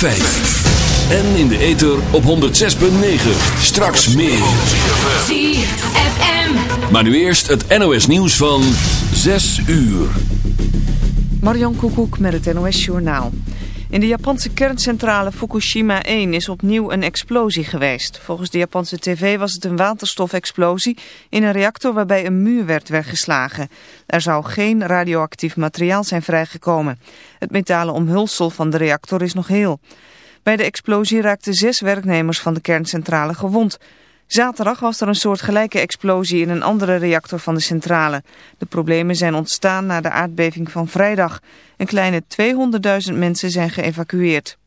En in de ether op 106.9. Straks meer. ZFM. Maar nu eerst het NOS nieuws van 6 uur. Marion Koekoek met het NOS Journaal. In de Japanse kerncentrale Fukushima 1 is opnieuw een explosie geweest. Volgens de Japanse tv was het een waterstofexplosie in een reactor waarbij een muur werd weggeslagen. Er zou geen radioactief materiaal zijn vrijgekomen. Het metalen omhulsel van de reactor is nog heel. Bij de explosie raakten zes werknemers van de kerncentrale gewond. Zaterdag was er een soort gelijke explosie in een andere reactor van de centrale. De problemen zijn ontstaan na de aardbeving van vrijdag. Een kleine 200.000 mensen zijn geëvacueerd.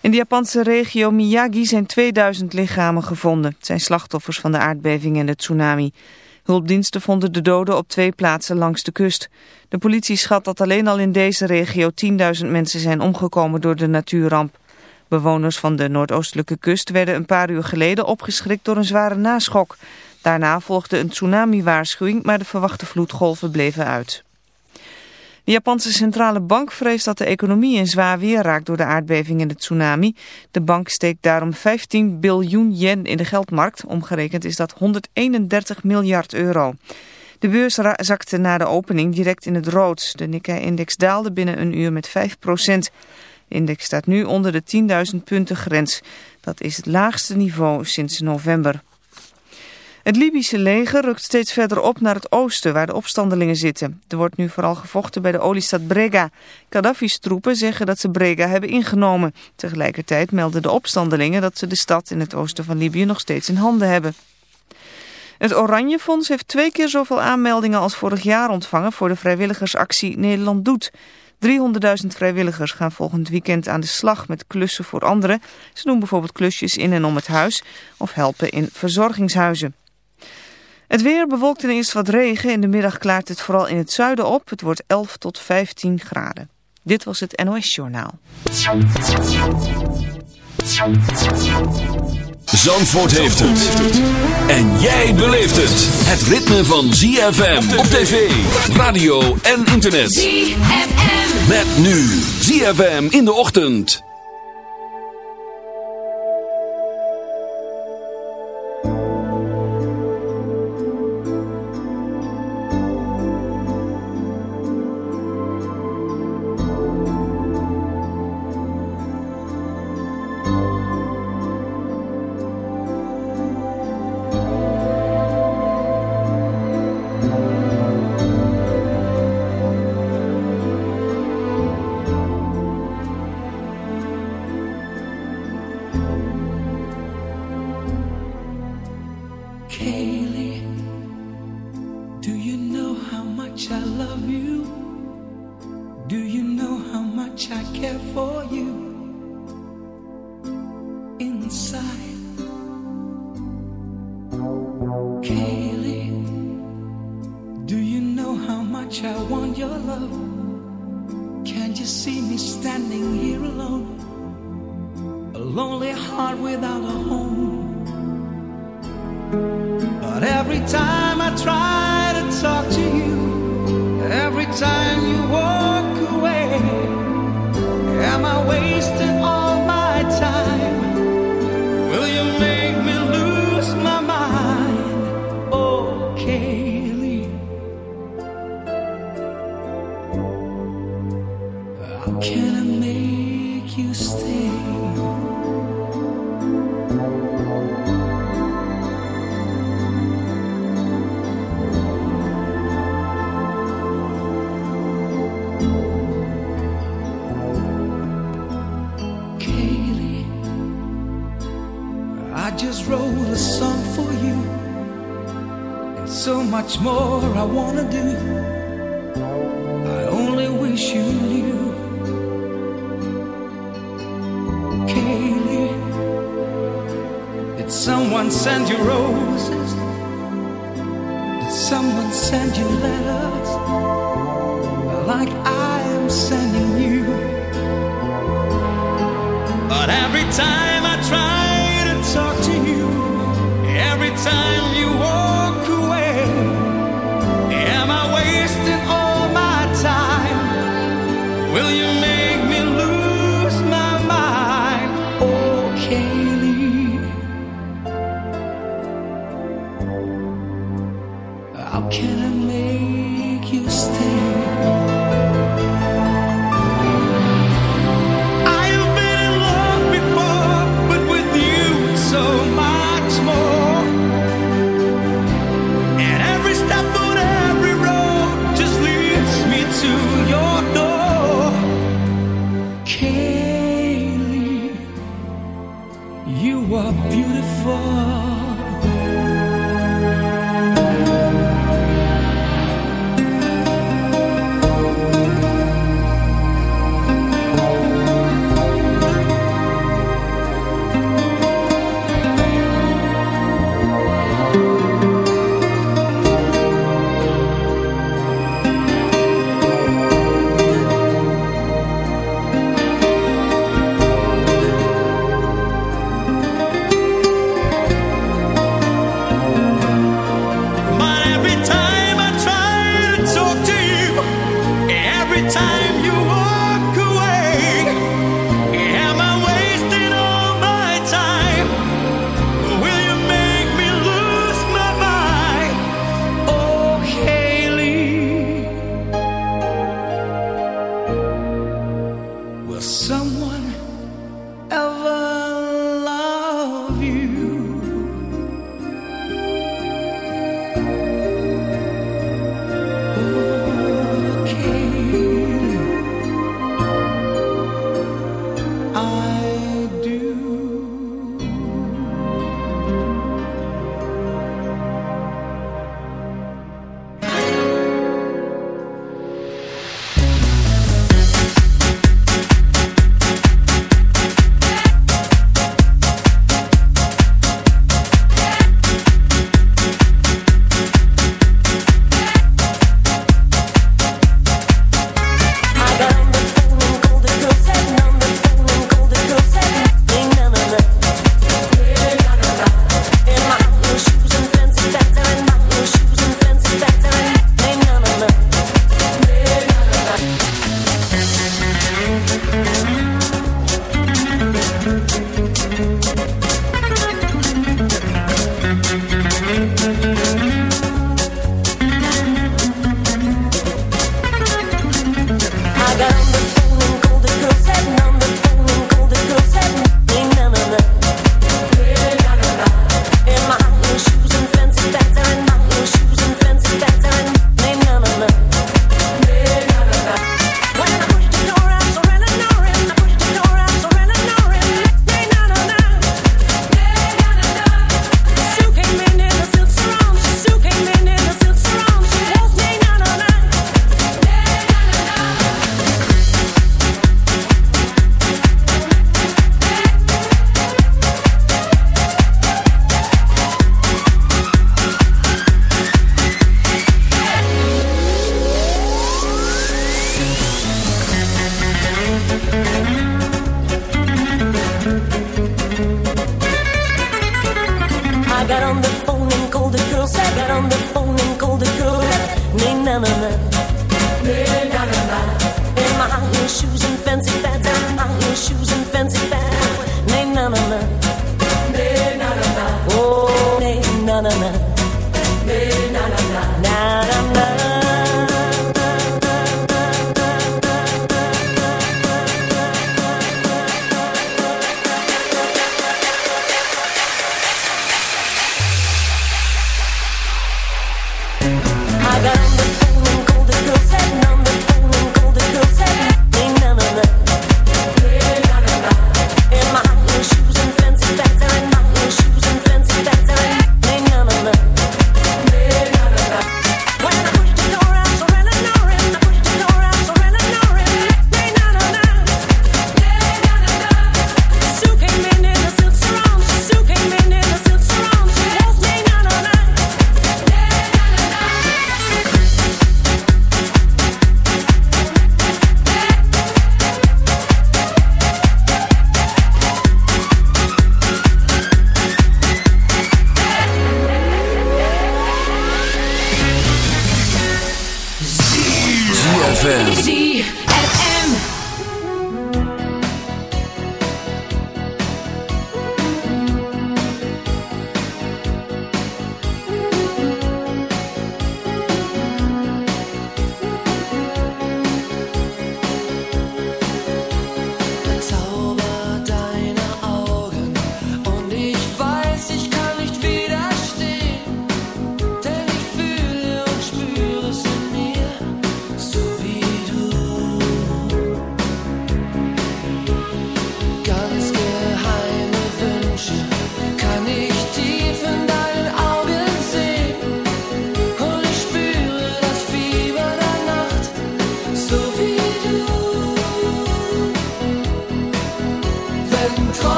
In de Japanse regio Miyagi zijn 2000 lichamen gevonden. Het zijn slachtoffers van de aardbeving en de tsunami. Hulpdiensten vonden de doden op twee plaatsen langs de kust. De politie schat dat alleen al in deze regio 10.000 mensen zijn omgekomen door de natuurramp. Bewoners van de noordoostelijke kust werden een paar uur geleden opgeschrikt door een zware naschok. Daarna volgde een tsunami-waarschuwing, maar de verwachte vloedgolven bleven uit. De Japanse centrale bank vreest dat de economie in zwaar weer raakt door de aardbeving en de tsunami. De bank steekt daarom 15 biljoen yen in de geldmarkt. Omgerekend is dat 131 miljard euro. De beurs zakte na de opening direct in het rood. De Nikkei-index daalde binnen een uur met 5 procent. De index staat nu onder de 10.000 punten grens. Dat is het laagste niveau sinds november. Het Libische leger rukt steeds verder op naar het oosten, waar de opstandelingen zitten. Er wordt nu vooral gevochten bij de oliestad Brega. Gaddafi's troepen zeggen dat ze Brega hebben ingenomen. Tegelijkertijd melden de opstandelingen dat ze de stad in het oosten van Libië nog steeds in handen hebben. Het Oranje Fonds heeft twee keer zoveel aanmeldingen als vorig jaar ontvangen voor de vrijwilligersactie Nederland Doet. 300.000 vrijwilligers gaan volgend weekend aan de slag met klussen voor anderen. Ze doen bijvoorbeeld klusjes in en om het huis of helpen in verzorgingshuizen. Het weer bewolkt en eerst wat regen. In de middag klaart het vooral in het zuiden op. Het wordt 11 tot 15 graden. Dit was het NOS Journaal. Zandvoort heeft het. En jij beleeft het. Het ritme van ZFM op tv, radio en internet. ZFM. Met nu ZFM in de ochtend.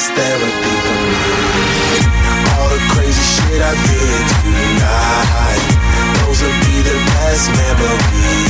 The therapy for me. All the crazy shit I did tonight. Those will be the best memories.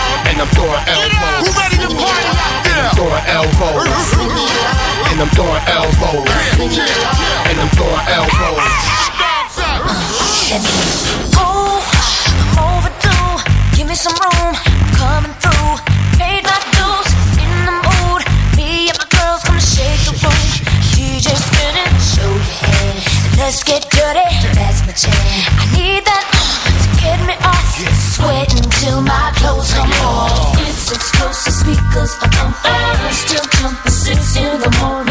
And I'm throwing elbows. Who ready to party out there? I'm throwing elbows. Ring the alarm. And I'm throwing elbows. And I'm throwing elbows. Ooh, I'm overdue. Give me some room. I'm coming through. Paid my dues. In the mood. Me and my girls gonna shake the room. DJ spinning. Show your head. Let's get dirty. That's my jam. I need that to get me off. Sweating till my clothes come off. It's explosive speakers are pumping. Still jumping six in the morning.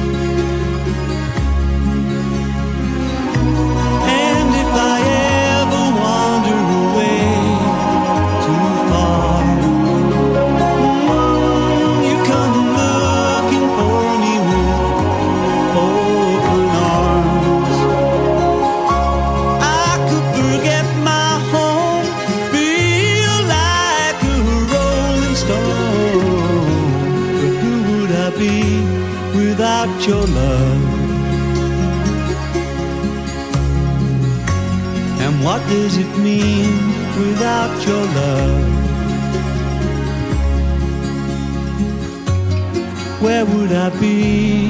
that be?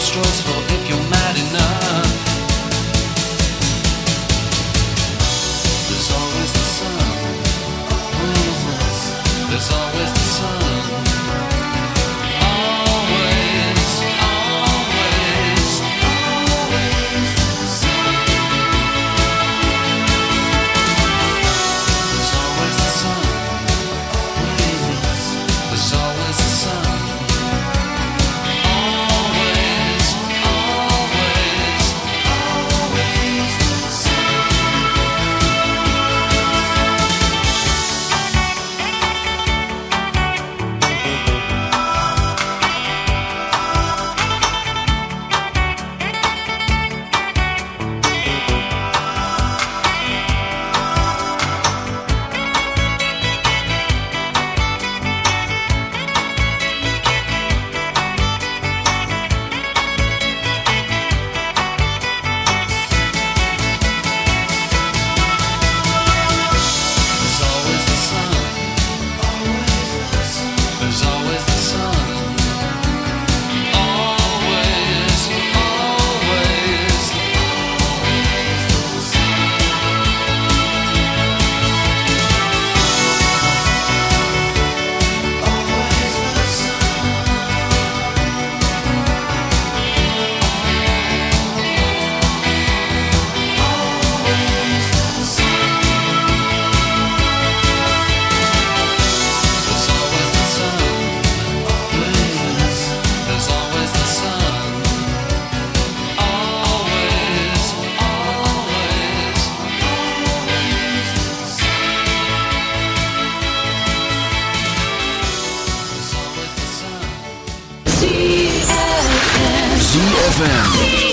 nostrils ZFM.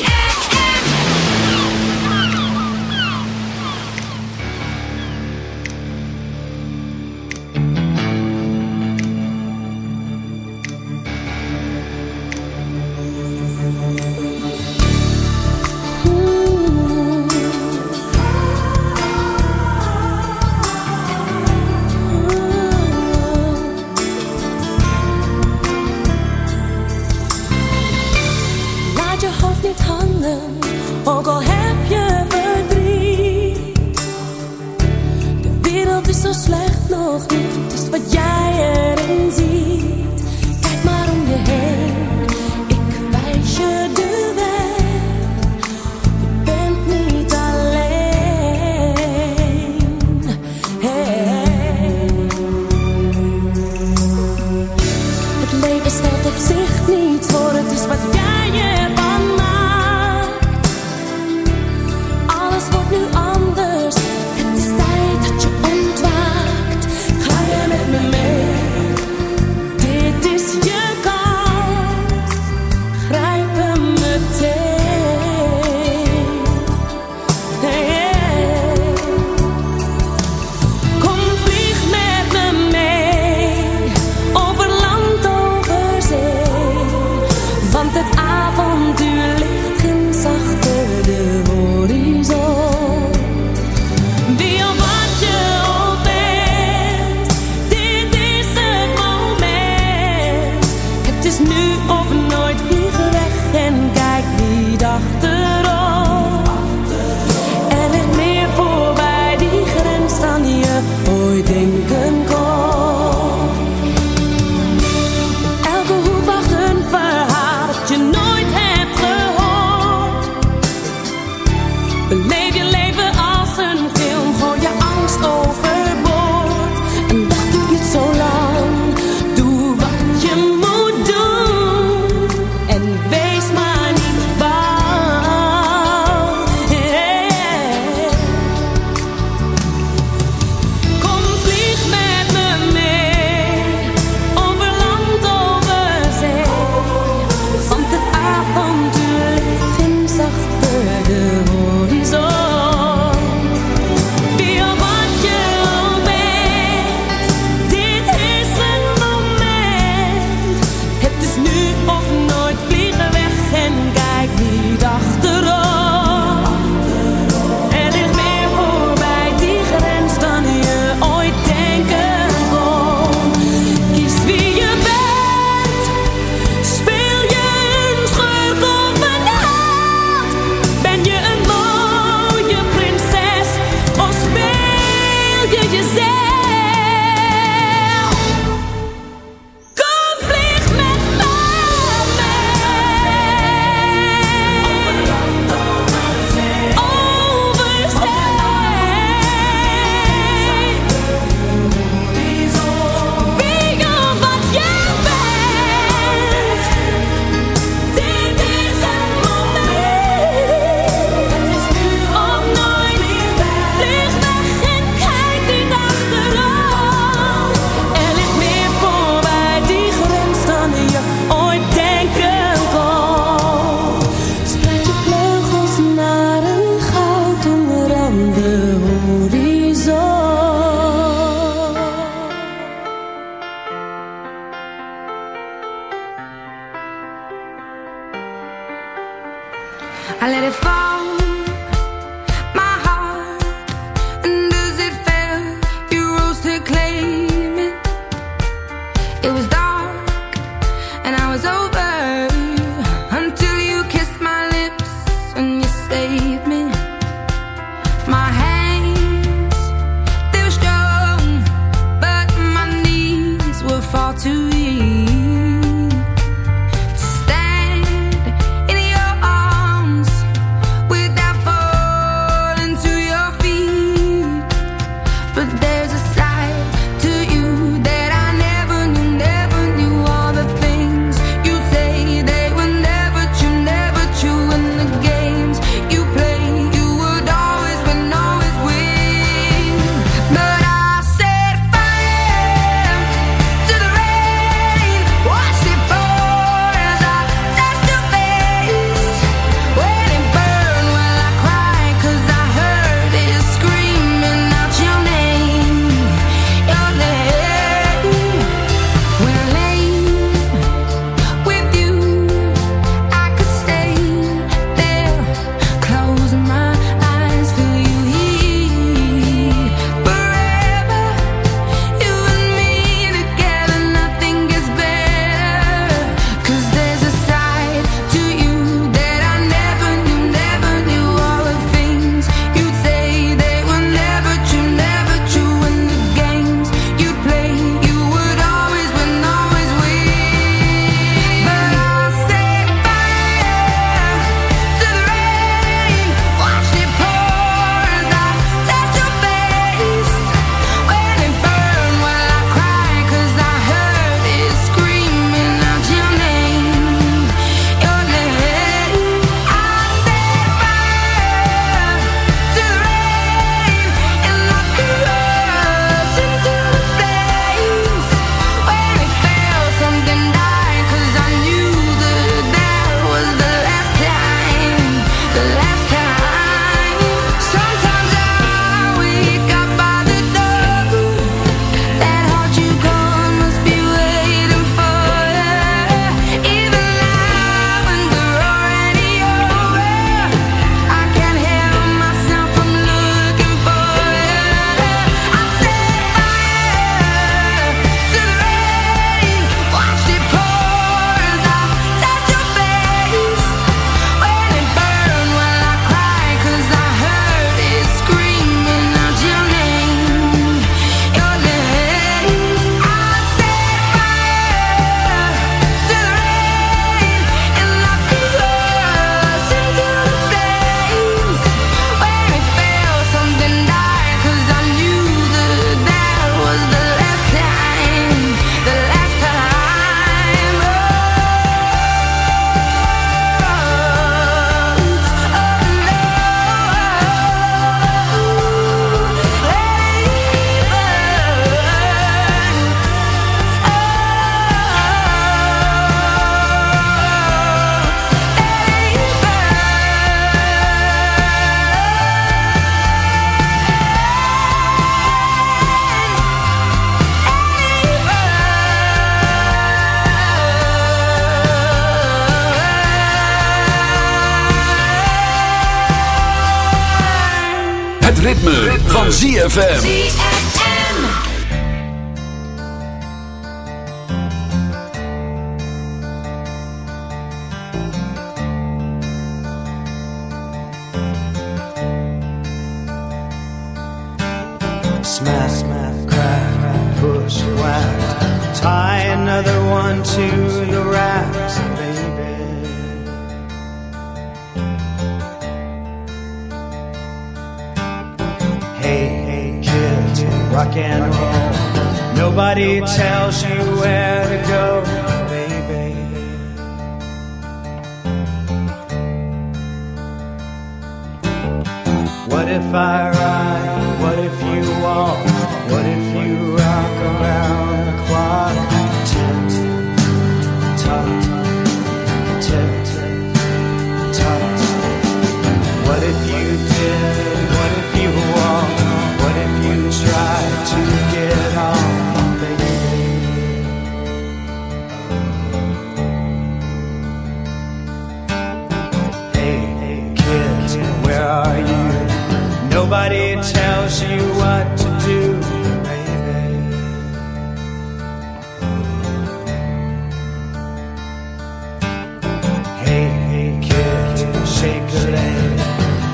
Van ZFM.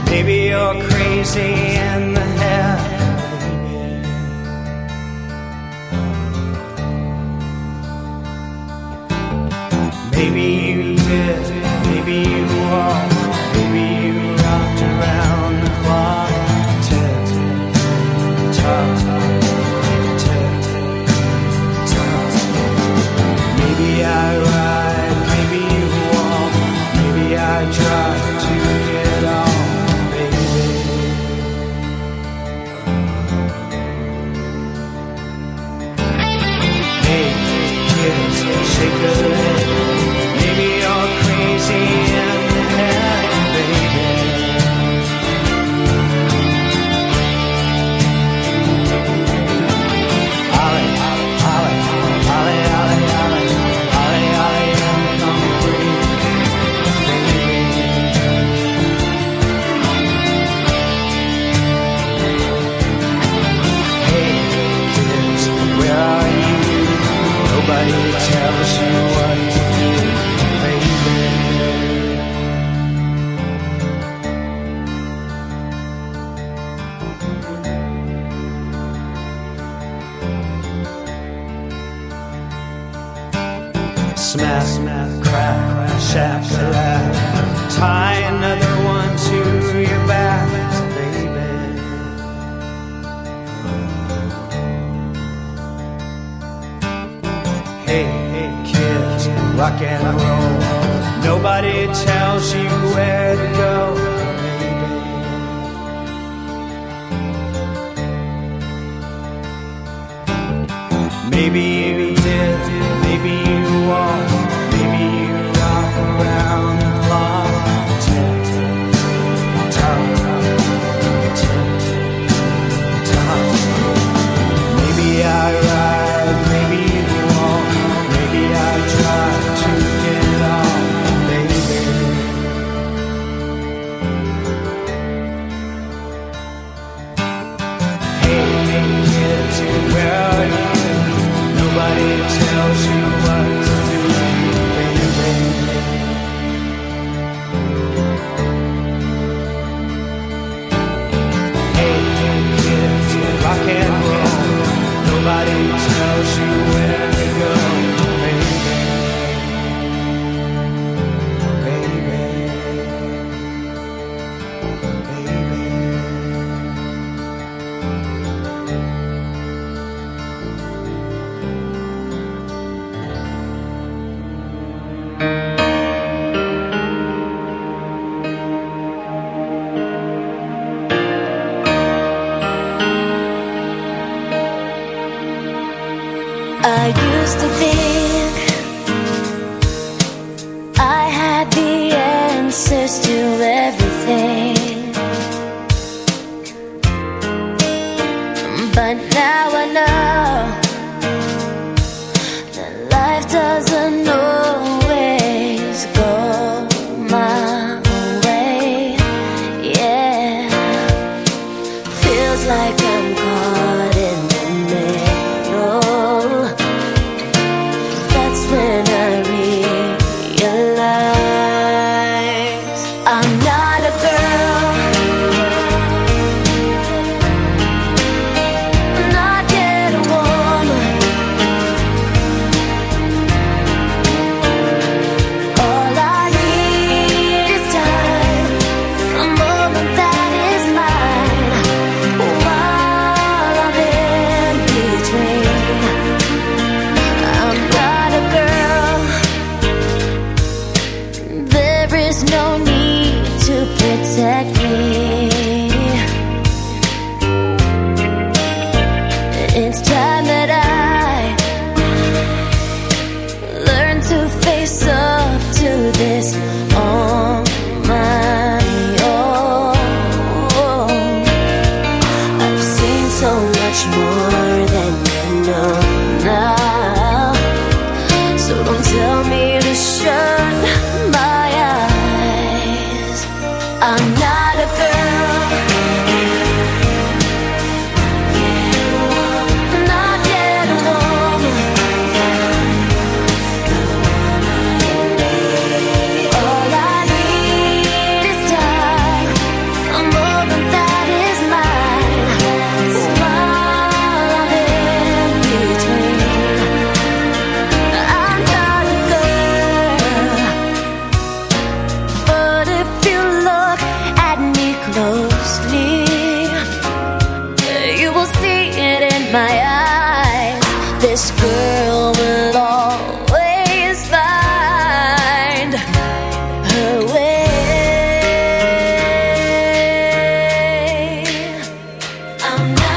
Maybe you're crazy. Maybe you did, maybe you are. now.